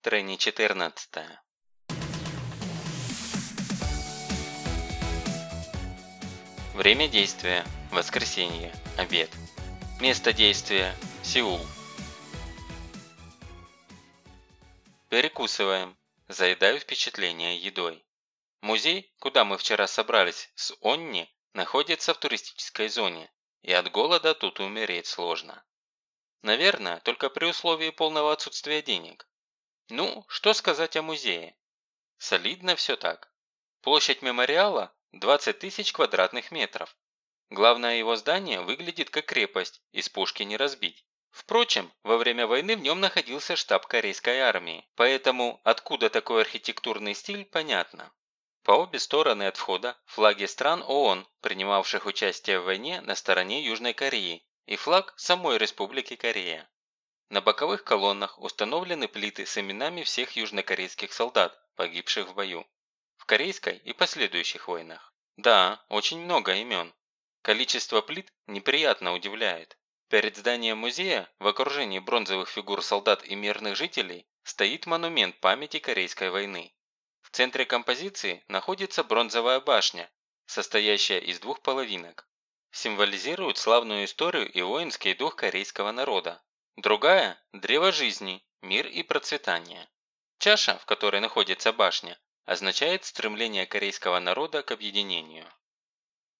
Трени 14. Время действия – воскресенье, обед. Место действия – Сеул. Перекусываем. Заедаю впечатление едой. Музей, куда мы вчера собрались с Онни, находится в туристической зоне, и от голода тут умереть сложно. Наверное, только при условии полного отсутствия денег. Ну, что сказать о музее? Солидно все так. Площадь мемориала – 20 тысяч квадратных метров. Главное его здание выглядит как крепость, из пушки не разбить. Впрочем, во время войны в нем находился штаб корейской армии, поэтому откуда такой архитектурный стиль, понятно. По обе стороны от входа флаги стран ООН, принимавших участие в войне на стороне Южной Кореи, и флаг самой Республики Корея. На боковых колоннах установлены плиты с именами всех южнокорейских солдат, погибших в бою. В корейской и последующих войнах. Да, очень много имен. Количество плит неприятно удивляет. Перед зданием музея, в окружении бронзовых фигур солдат и мирных жителей, стоит монумент памяти Корейской войны. В центре композиции находится бронзовая башня, состоящая из двух половинок. Символизирует славную историю и воинский дух корейского народа. Другая – древо жизни, мир и процветание. Чаша, в которой находится башня, означает стремление корейского народа к объединению.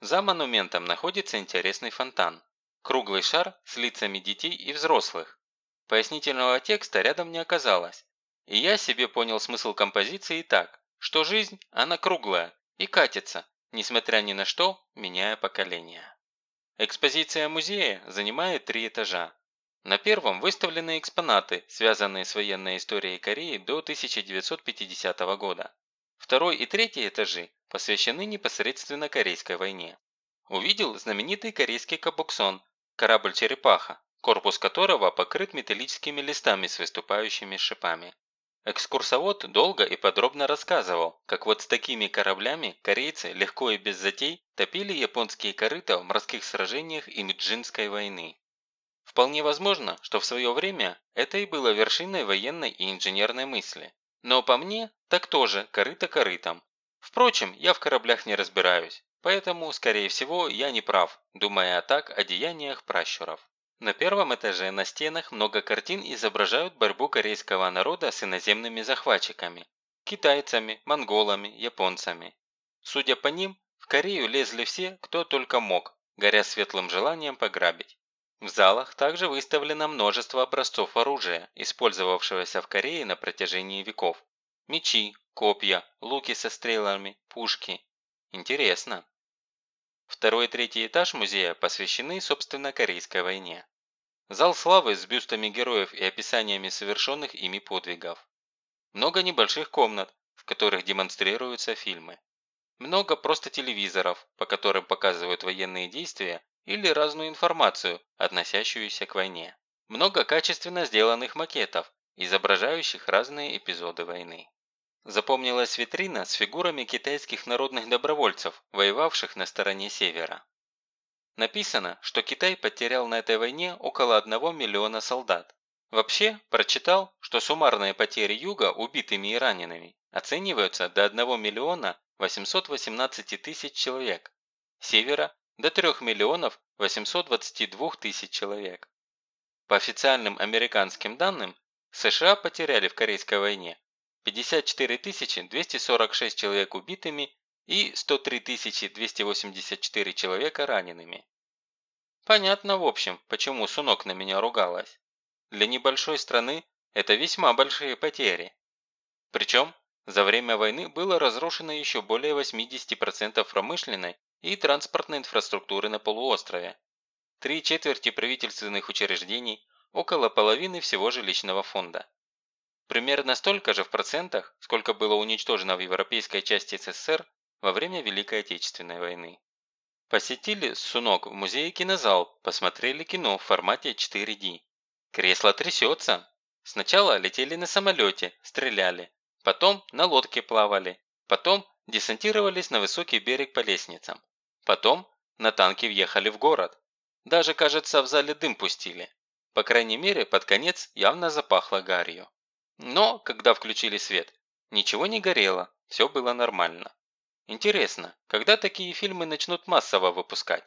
За монументом находится интересный фонтан. Круглый шар с лицами детей и взрослых. Пояснительного текста рядом не оказалось. И я себе понял смысл композиции так, что жизнь, она круглая и катится, несмотря ни на что, меняя поколения. Экспозиция музея занимает три этажа. На первом выставлены экспонаты, связанные с военной историей Кореи до 1950 года. Второй и третий этажи посвящены непосредственно Корейской войне. Увидел знаменитый корейский кабуксон, корабль «Черепаха», корпус которого покрыт металлическими листами с выступающими шипами. Экскурсовод долго и подробно рассказывал, как вот с такими кораблями корейцы легко и без затей топили японские корыта в морских сражениях Имиджинской войны. Вполне возможно, что в свое время это и было вершиной военной и инженерной мысли. Но по мне, так тоже корыто корытом. Впрочем, я в кораблях не разбираюсь, поэтому, скорее всего, я не прав, думая так о деяниях пращуров. На первом этаже на стенах много картин изображают борьбу корейского народа с иноземными захватчиками – китайцами, монголами, японцами. Судя по ним, в Корею лезли все, кто только мог, горя светлым желанием пограбить. В залах также выставлено множество образцов оружия, использовавшегося в Корее на протяжении веков. Мечи, копья, луки со стрелами, пушки. Интересно. Второй и третий этаж музея посвящены, собственно, Корейской войне. Зал славы с бюстами героев и описаниями совершенных ими подвигов. Много небольших комнат, в которых демонстрируются фильмы. Много просто телевизоров, по которым показывают военные действия или разную информацию, относящуюся к войне. Много качественно сделанных макетов, изображающих разные эпизоды войны. Запомнилась витрина с фигурами китайских народных добровольцев, воевавших на стороне севера. Написано, что Китай потерял на этой войне около 1 миллиона солдат. Вообще, прочитал, что суммарные потери Юга убитыми и ранеными оцениваются до 1 миллиона 818 тысяч человек, Севера до 3 миллионов 822 тысяч человек. По официальным американским данным, США потеряли в Корейской войне 54 246 человек убитыми и 103 284 человека ранеными. Понятно, в общем, почему Сунок на меня ругалась. Для небольшой страны это весьма большие потери. Причем, за время войны было разрушено еще более 80% промышленной и транспортной инфраструктуры на полуострове. Три четверти правительственных учреждений, около половины всего жилищного фонда. Примерно столько же в процентах, сколько было уничтожено в европейской части СССР во время Великой Отечественной войны. Посетили Сунок в музее кинозал, посмотрели кино в формате 4D. Кресло трясется. Сначала летели на самолете, стреляли. Потом на лодке плавали. Потом десантировались на высокий берег по лестницам. Потом на танке въехали в город. Даже, кажется, в зале дым пустили. По крайней мере, под конец явно запахло гарью. Но, когда включили свет, ничего не горело, все было нормально. Интересно, когда такие фильмы начнут массово выпускать?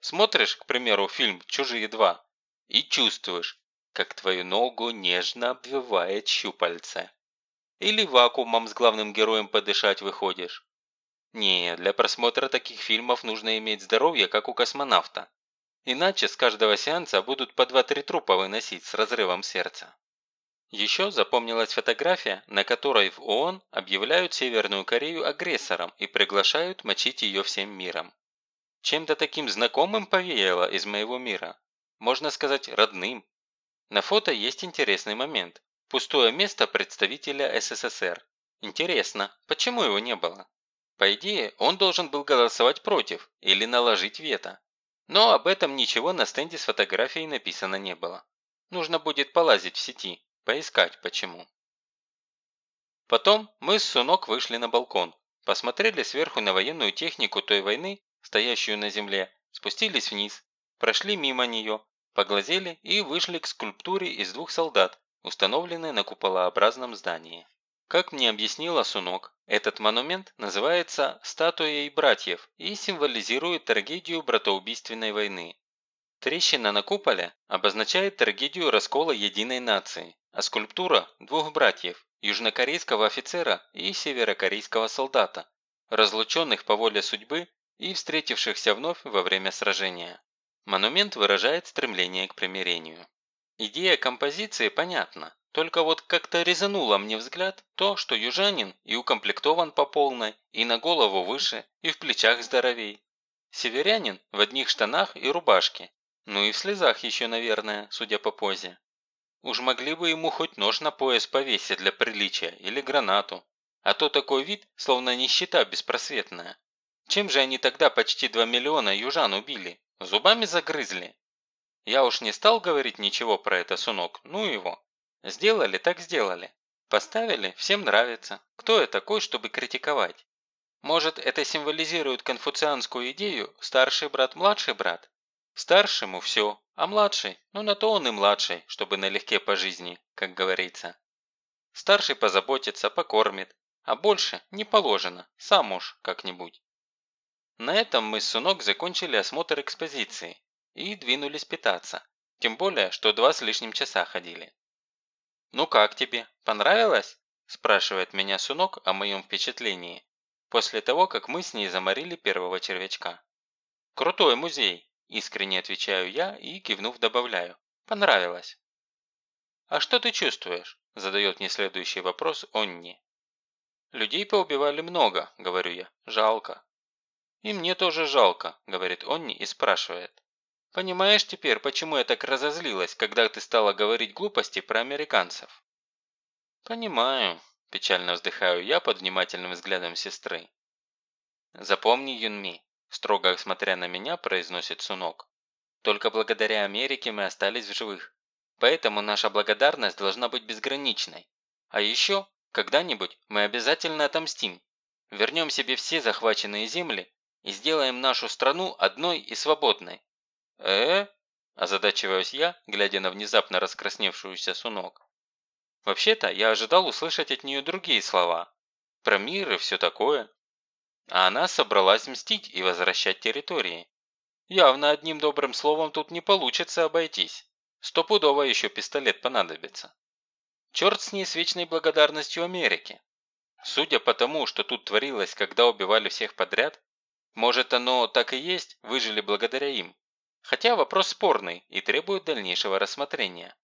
Смотришь, к примеру, фильм «Чужие 2» и чувствуешь, как твою ногу нежно обвивает щупальце. Или вакуумом с главным героем подышать выходишь. Не, для просмотра таких фильмов нужно иметь здоровье, как у космонавта. Иначе с каждого сеанса будут по 2-3 трупа выносить с разрывом сердца. Еще запомнилась фотография, на которой в ООН объявляют Северную Корею агрессором и приглашают мочить ее всем миром. Чем-то таким знакомым повеяло из моего мира. Можно сказать, родным. На фото есть интересный момент. Пустое место представителя СССР. Интересно, почему его не было? По идее, он должен был голосовать против или наложить вето. Но об этом ничего на стенде с фотографией написано не было. Нужно будет полазить в сети, Поискать почему. Потом мы с Сунок вышли на балкон, посмотрели сверху на военную технику той войны, стоящую на земле, спустились вниз, прошли мимо нее, поглазели и вышли к скульптуре из двух солдат, установленной на куполообразном здании. Как мне объяснила Сунок, этот монумент называется «Статуей братьев» и символизирует трагедию братоубийственной войны. Трещина на куполе обозначает трагедию раскола единой нации, а скульптура двух братьев, южнокорейского офицера и северокорейского солдата, разлученных по воле судьбы и встретившихся вновь во время сражения. Монумент выражает стремление к примирению. Идея композиции понятна, только вот как-то резануло мне взгляд то, что южанин и укомплектован по полной, и на голову выше, и в плечах здоровей. Северянин в одних штанах и рубашке, ну и в слезах еще, наверное, судя по позе. Уж могли бы ему хоть нож на пояс повесить для приличия или гранату. А то такой вид, словно нищета беспросветная. Чем же они тогда почти 2 миллиона южан убили? Зубами загрызли? Я уж не стал говорить ничего про это, Сунок, ну его. Сделали, так сделали. Поставили, всем нравится. Кто я такой, чтобы критиковать? Может, это символизирует конфуцианскую идею «старший брат-младший брат»? Старшему все, а младший, ну на то он и младший, чтобы налегке по жизни, как говорится. Старший позаботится, покормит, а больше не положено, сам уж как-нибудь. На этом мы с Сунок закончили осмотр экспозиции и двинулись питаться, тем более, что два с лишним часа ходили. «Ну как тебе, понравилось?» – спрашивает меня Сунок о моем впечатлении, после того, как мы с ней заморили первого червячка. «Крутой музей», Искренне отвечаю я и, кивнув, добавляю. Понравилось. «А что ты чувствуешь?» – задает мне следующий вопрос Онни. «Людей поубивали много», – говорю я. «Жалко». «И мне тоже жалко», – говорит Онни и спрашивает. «Понимаешь теперь, почему я так разозлилась, когда ты стала говорить глупости про американцев?» «Понимаю», – печально вздыхаю я под внимательным взглядом сестры. «Запомни, Юнми, строго смотря на меня, произносит Сунок. Только благодаря Америке мы остались в живых. Поэтому наша благодарность должна быть безграничной. А еще, когда-нибудь мы обязательно отомстим. Вернем себе все захваченные земли и сделаем нашу страну одной и свободной. Э озадачиваюсь я, глядя на внезапно раскрасневшуюся Сунок. Вообще-то, я ожидал услышать от нее другие слова. Про мир и все такое. А она собралась мстить и возвращать территории. Явно одним добрым словом тут не получится обойтись. Стопудово еще пистолет понадобится. Черт с ней с вечной благодарностью Америки. Судя по тому, что тут творилось, когда убивали всех подряд, может оно так и есть, выжили благодаря им. Хотя вопрос спорный и требует дальнейшего рассмотрения.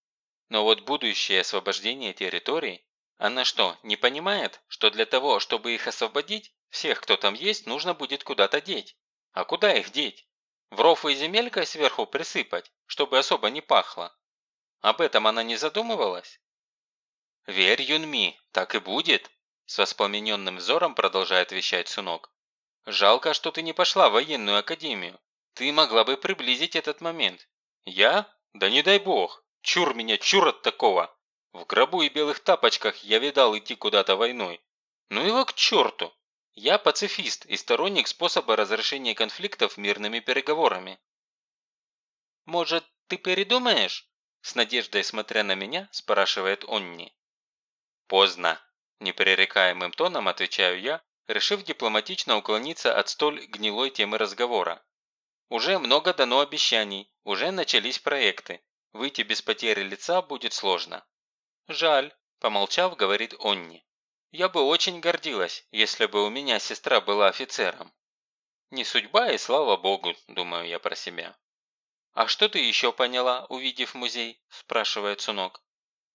Но вот будущее освобождение территорий, она что, не понимает, что для того, чтобы их освободить, всех, кто там есть, нужно будет куда-то деть. А куда их деть? В рофы и земелькой сверху присыпать, чтобы особо не пахло. Об этом она не задумывалась? «Верь, Юнми, так и будет», – с воспламененным взором продолжает вещать Сунок. «Жалко, что ты не пошла в военную академию. Ты могла бы приблизить этот момент. Я? Да не дай бог. Чур меня, чур от такого. В гробу и белых тапочках я видал идти куда-то войной. Ну его к черту. Я пацифист и сторонник способа разрешения конфликтов мирными переговорами. «Может, ты передумаешь?» С надеждой смотря на меня, спрашивает Онни. Поздно. Непререкаемым тоном отвечаю я, решив дипломатично уклониться от столь гнилой темы разговора. Уже много дано обещаний, уже начались проекты. Выйти без потери лица будет сложно. Жаль, помолчав, говорит Онни. Я бы очень гордилась, если бы у меня сестра была офицером. Не судьба и слава богу, думаю я про себя. «А что ты еще поняла, увидев музей?» – спрашивает Сунок.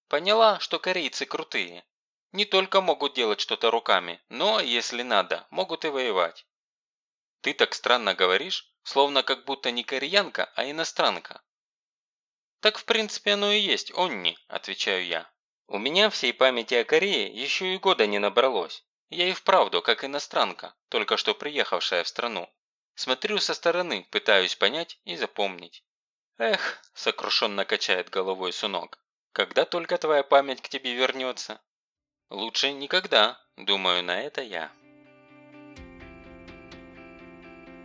«Поняла, что корейцы крутые. Не только могут делать что-то руками, но, если надо, могут и воевать». «Ты так странно говоришь, словно как будто не кореянка, а иностранка». «Так в принципе оно и есть, Онни», – отвечаю я. «У меня всей памяти о Корее еще и года не набралось. Я и вправду как иностранка, только что приехавшая в страну. Смотрю со стороны, пытаюсь понять и запомнить. Эх, сокрушенно качает головой Сунок, когда только твоя память к тебе вернется? Лучше никогда, думаю на это я.